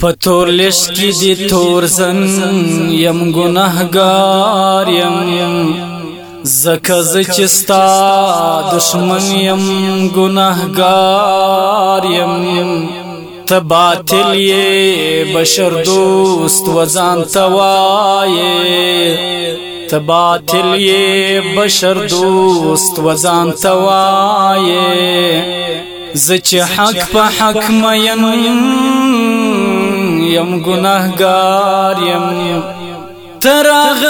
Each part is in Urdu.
پتور لشت کی دی تور زن، یم گناہ گار یم۔ زکز چستا، دشمن یم گناہ گار یم تباتل یہ بشر دوست، وزان توائے تباتل یہ بشر دوست، وزان توائے زچ حق پا حق مین۔ گناہ گار یم. تراغ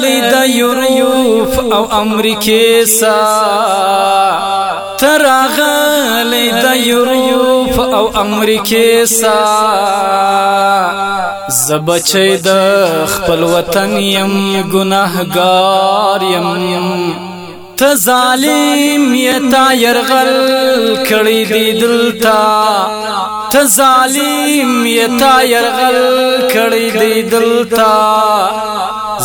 لیدا یوروف او امریکی سا. تراغ لیدا یوروف او امریکی سا. زبچے د خپل وطن یم گناہ گار یم تظالم یتا یرغل کړی دی دلتا تظالم یتا یرغل کړی دی دلتا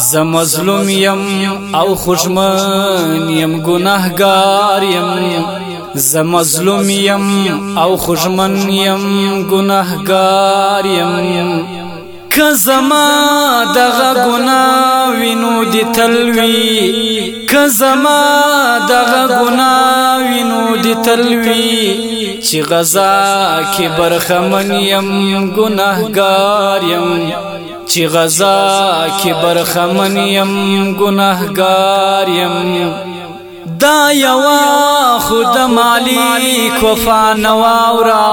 ز مظلوم یم او خوشمن یم گناهګار یم. ز مظلوم یم او خوشمن یم گناهګار یم. کزما دغه ګنا وینو دی تلوی کزما دغه ګنا تلوی چې غزا کې برخمن يم ګناهګار يم چې غزا کې برخمن يم ګناهګار يم دا یوا خود مالک وفا نواورا۔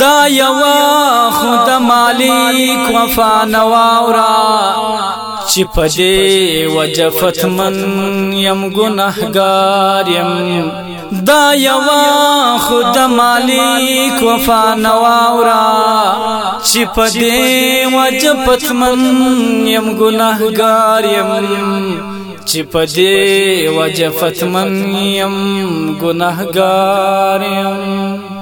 دا یوا خود مالک وفا نواورا۔ چی پدے وجفت من یم گناہگار یم دا یوا خود مالک وفا نواورا چی پدے وجفت من یم گناہگار یم چپدے وجفت من یم گناہگار یم